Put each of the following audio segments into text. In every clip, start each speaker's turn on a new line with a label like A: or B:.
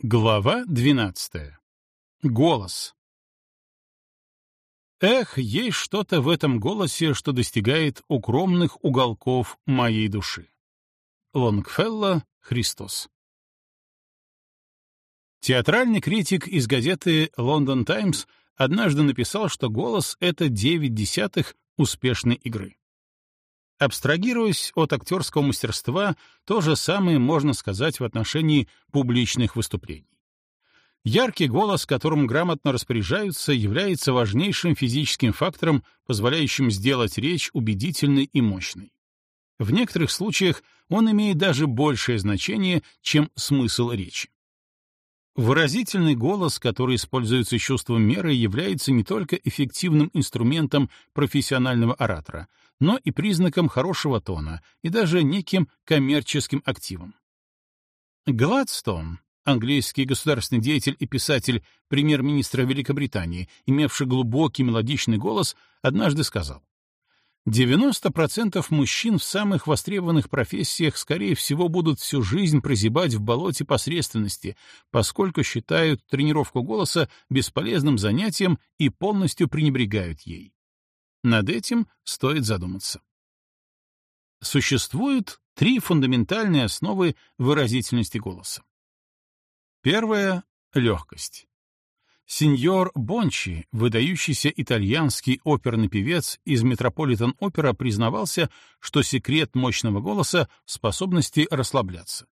A: Глава 12. Голос. Эх, есть что-то в этом голосе, что достигает укромных уголков моей души. Лонгфелло, Христос. Театральный критик из газеты «Лондон Таймс» однажды написал, что голос — это девять десятых успешной игры. Абстрагируясь от актерского мастерства, то же самое можно сказать в отношении публичных выступлений. Яркий голос, которым грамотно распоряжаются, является важнейшим физическим фактором, позволяющим сделать речь убедительной и мощной. В некоторых случаях он имеет даже большее значение, чем смысл речи. Выразительный голос, который используется чувством меры, является не только эффективным инструментом профессионального оратора, но и признаком хорошего тона и даже неким коммерческим активом. Гладстон, английский государственный деятель и писатель, премьер-министра Великобритании, имевший глубокий мелодичный голос, однажды сказал, 90% мужчин в самых востребованных профессиях, скорее всего, будут всю жизнь прозябать в болоте посредственности, поскольку считают тренировку голоса бесполезным занятием и полностью пренебрегают ей. Над этим стоит задуматься. Существуют три фундаментальные основы выразительности голоса. Первая — легкость. Сеньор Бончи, выдающийся итальянский оперный певец из Метрополитен-опера, признавался, что секрет мощного голоса способности расслабляться.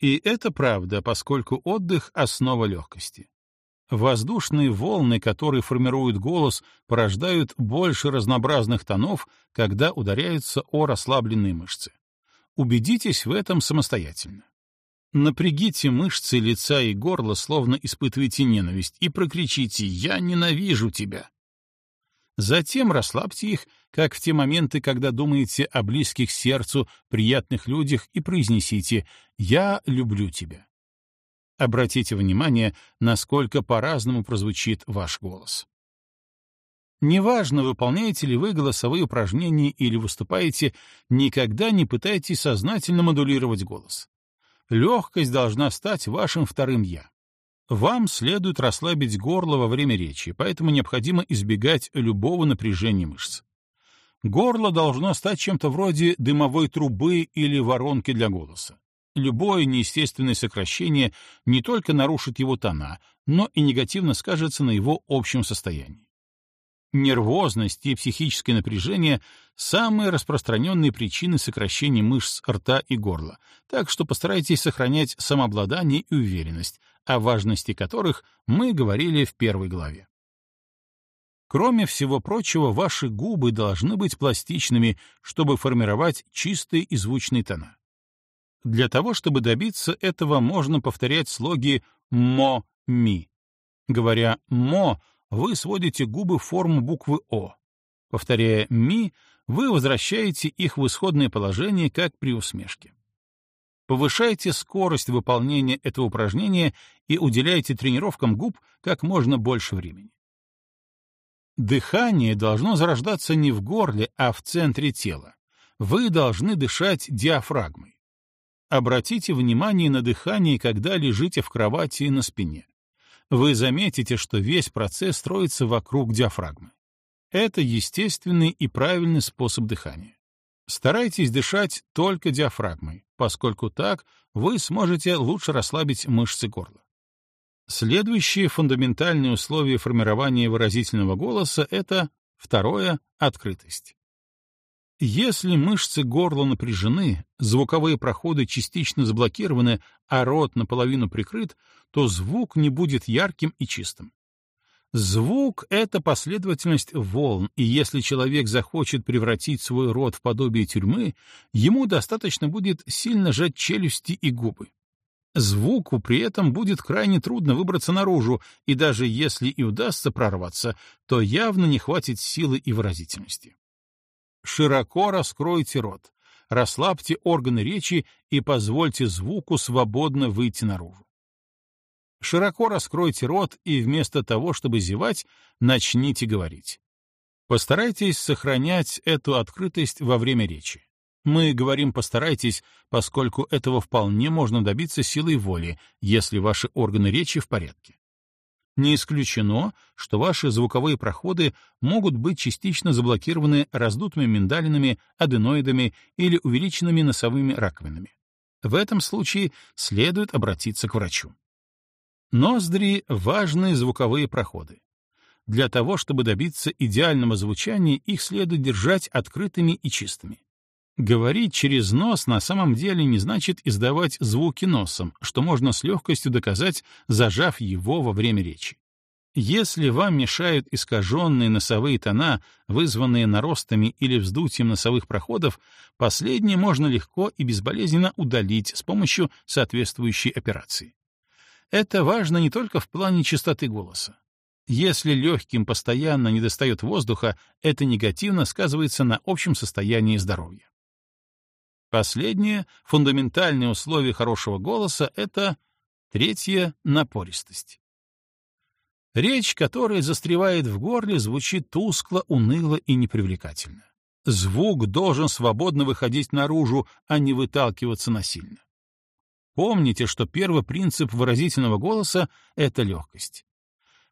A: И это правда, поскольку отдых — основа легкости. Воздушные волны, которые формируют голос, порождают больше разнообразных тонов, когда ударяются о расслабленные мышцы. Убедитесь в этом самостоятельно. Напрягите мышцы лица и горла, словно испытываете ненависть, и прокричите «Я ненавижу тебя!». Затем расслабьте их, как в те моменты, когда думаете о близких сердцу, приятных людях, и произнесите «Я люблю тебя». Обратите внимание, насколько по-разному прозвучит ваш голос. Неважно, выполняете ли вы голосовые упражнения или выступаете, никогда не пытайтесь сознательно модулировать голос легкость должна стать вашим вторым «я». Вам следует расслабить горло во время речи, поэтому необходимо избегать любого напряжения мышц. Горло должно стать чем-то вроде дымовой трубы или воронки для голоса. Любое неестественное сокращение не только нарушит его тона, но и негативно скажется на его общем состоянии. Нервозность и психическое напряжение — самые распространенные причины сокращения мышц рта и горла, так что постарайтесь сохранять самообладание и уверенность, о важности которых мы говорили в первой главе. Кроме всего прочего, ваши губы должны быть пластичными, чтобы формировать чистые и звучные тона. Для того, чтобы добиться этого, можно повторять слоги «мо-ми». Говоря «мо», вы сводите губы в форму буквы «О». Повторяя «ми», вы возвращаете их в исходное положение, как при усмешке. Повышайте скорость выполнения этого упражнения и уделяйте тренировкам губ как можно больше времени. Дыхание должно зарождаться не в горле, а в центре тела. Вы должны дышать диафрагмой. Обратите внимание на дыхание, когда лежите в кровати на спине вы заметите, что весь процесс строится вокруг диафрагмы. Это естественный и правильный способ дыхания. Старайтесь дышать только диафрагмой, поскольку так вы сможете лучше расслабить мышцы горла. Следующее фундаментальное условие формирования выразительного голоса — это второе — открытость. Если мышцы горла напряжены, звуковые проходы частично заблокированы, а рот наполовину прикрыт, то звук не будет ярким и чистым. Звук — это последовательность волн, и если человек захочет превратить свой рот в подобие тюрьмы, ему достаточно будет сильно сжать челюсти и губы. Звуку при этом будет крайне трудно выбраться наружу, и даже если и удастся прорваться, то явно не хватит силы и выразительности. Широко раскройте рот, расслабьте органы речи и позвольте звуку свободно выйти наружу. Широко раскройте рот и вместо того, чтобы зевать, начните говорить. Постарайтесь сохранять эту открытость во время речи. Мы говорим «постарайтесь», поскольку этого вполне можно добиться силой воли, если ваши органы речи в порядке. Не исключено, что ваши звуковые проходы могут быть частично заблокированы раздутыми миндалинами, аденоидами или увеличенными носовыми раковинами. В этом случае следует обратиться к врачу. Ноздри — важные звуковые проходы. Для того, чтобы добиться идеального звучания, их следует держать открытыми и чистыми. Говорить через нос на самом деле не значит издавать звуки носом, что можно с легкостью доказать, зажав его во время речи. Если вам мешают искаженные носовые тона, вызванные наростами или вздутием носовых проходов, последние можно легко и безболезненно удалить с помощью соответствующей операции. Это важно не только в плане чистоты голоса. Если легким постоянно недостает воздуха, это негативно сказывается на общем состоянии здоровья. Последнее, фундаментальное условие хорошего голоса — это третье — напористость. Речь, которая застревает в горле, звучит тускло, уныло и непривлекательно. Звук должен свободно выходить наружу, а не выталкиваться насильно. Помните, что первый принцип выразительного голоса — это легкость.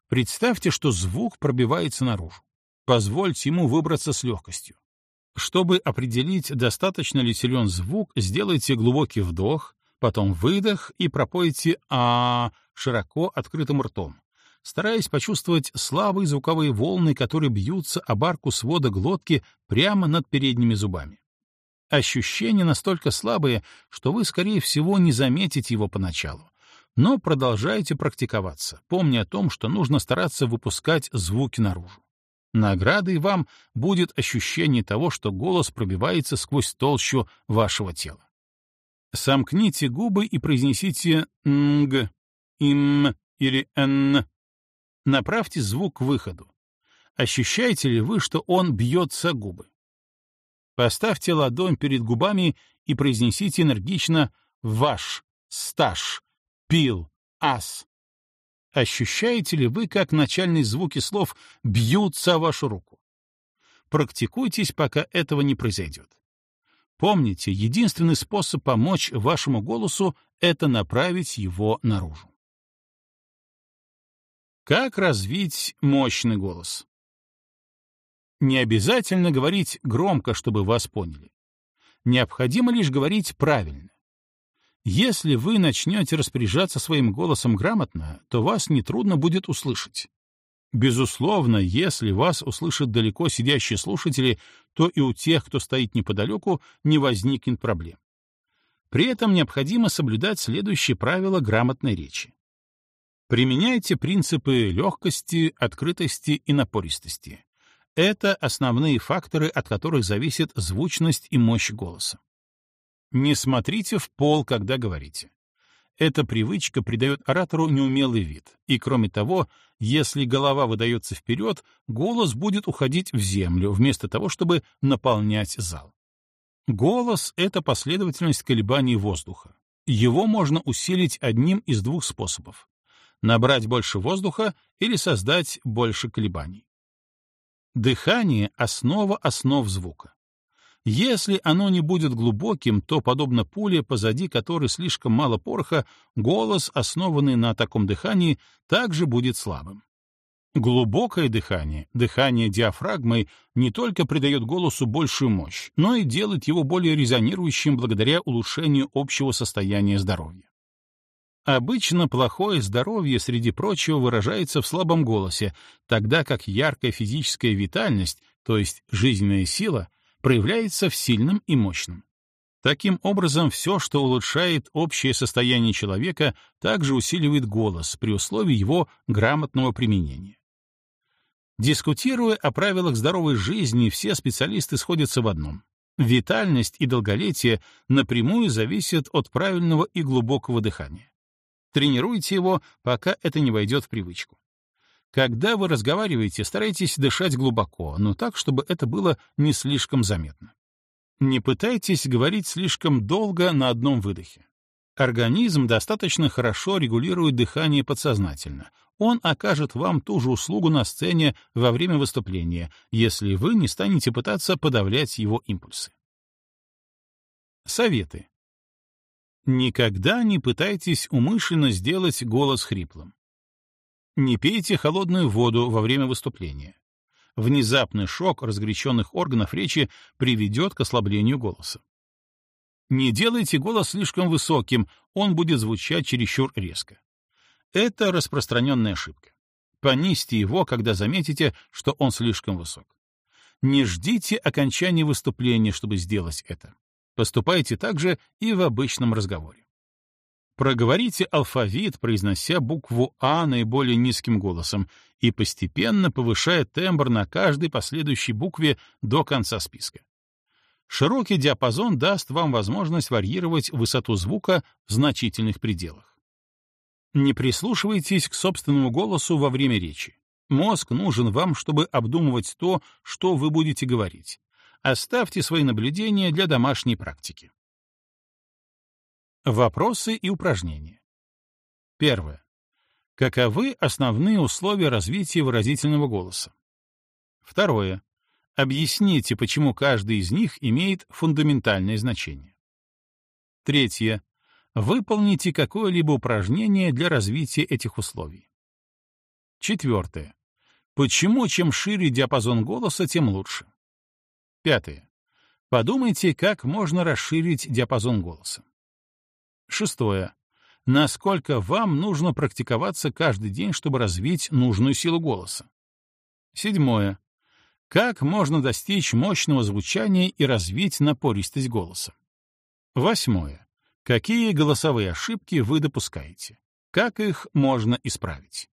A: Представьте, что звук пробивается наружу. Позвольте ему выбраться с легкостью. Чтобы определить, достаточно ли силен звук, сделайте глубокий вдох, потом выдох и пропойте «а» широко открытым ртом, стараясь почувствовать слабые звуковые волны, которые бьются об арку свода глотки прямо над передними зубами. Ощущения настолько слабые, что вы, скорее всего, не заметите его поначалу. Но продолжайте практиковаться, помня о том, что нужно стараться выпускать звуки наружу. Наградой вам будет ощущение того, что голос пробивается сквозь толщу вашего тела. Сомкните губы и произнесите «нг», «им» или «н». Направьте звук к выходу. Ощущаете ли вы, что он бьется губы? Поставьте ладонь перед губами и произнесите энергично «ваш», «стаж», «пил», «ас». Ощущаете ли вы, как начальные звуки слов бьются о вашу руку? Практикуйтесь, пока этого не произойдет. Помните, единственный способ помочь вашему голосу — это направить его наружу. Как развить мощный голос? Не обязательно говорить громко, чтобы вас поняли. Необходимо лишь говорить правильно. Если вы начнете распоряжаться своим голосом грамотно, то вас нетрудно будет услышать. Безусловно, если вас услышат далеко сидящие слушатели, то и у тех, кто стоит неподалеку, не возникнет проблем. При этом необходимо соблюдать следующие правила грамотной речи. Применяйте принципы легкости, открытости и напористости. Это основные факторы, от которых зависит звучность и мощь голоса. Не смотрите в пол, когда говорите. Эта привычка придает оратору неумелый вид, и, кроме того, если голова выдается вперед, голос будет уходить в землю, вместо того, чтобы наполнять зал. Голос — это последовательность колебаний воздуха. Его можно усилить одним из двух способов — набрать больше воздуха или создать больше колебаний. Дыхание — основа основ звука. Если оно не будет глубоким, то, подобно пуле, позади которой слишком мало пороха, голос, основанный на таком дыхании, также будет слабым. Глубокое дыхание, дыхание диафрагмой, не только придает голосу большую мощь, но и делает его более резонирующим благодаря улучшению общего состояния здоровья. Обычно плохое здоровье, среди прочего, выражается в слабом голосе, тогда как яркая физическая витальность, то есть жизненная сила, проявляется в сильном и мощном. Таким образом, все, что улучшает общее состояние человека, также усиливает голос при условии его грамотного применения. Дискутируя о правилах здоровой жизни, все специалисты сходятся в одном. Витальность и долголетие напрямую зависят от правильного и глубокого дыхания. Тренируйте его, пока это не войдет в привычку. Когда вы разговариваете, старайтесь дышать глубоко, но так, чтобы это было не слишком заметно. Не пытайтесь говорить слишком долго на одном выдохе. Организм достаточно хорошо регулирует дыхание подсознательно. Он окажет вам ту же услугу на сцене во время выступления, если вы не станете пытаться подавлять его импульсы. Советы. Никогда не пытайтесь умышленно сделать голос хриплым. Не пейте холодную воду во время выступления. Внезапный шок разгоряченных органов речи приведет к ослаблению голоса. Не делайте голос слишком высоким, он будет звучать чересчур резко. Это распространенная ошибка. Понизьте его, когда заметите, что он слишком высок. Не ждите окончания выступления, чтобы сделать это. Поступайте так же и в обычном разговоре. Проговорите алфавит, произнося букву А наиболее низким голосом и постепенно повышая тембр на каждой последующей букве до конца списка. Широкий диапазон даст вам возможность варьировать высоту звука в значительных пределах. Не прислушивайтесь к собственному голосу во время речи. Мозг нужен вам, чтобы обдумывать то, что вы будете говорить. Оставьте свои наблюдения для домашней практики. Вопросы и упражнения. Первое. Каковы основные условия развития выразительного голоса? Второе. Объясните, почему каждый из них имеет фундаментальное значение. Третье. Выполните какое-либо упражнение для развития этих условий. Четвертое. Почему чем шире диапазон голоса, тем лучше? Пятое. Подумайте, как можно расширить диапазон голоса. Шестое. Насколько вам нужно практиковаться каждый день, чтобы развить нужную силу голоса? Седьмое. Как можно достичь мощного звучания и развить напористость голоса? Восьмое. Какие голосовые ошибки вы допускаете? Как их можно исправить?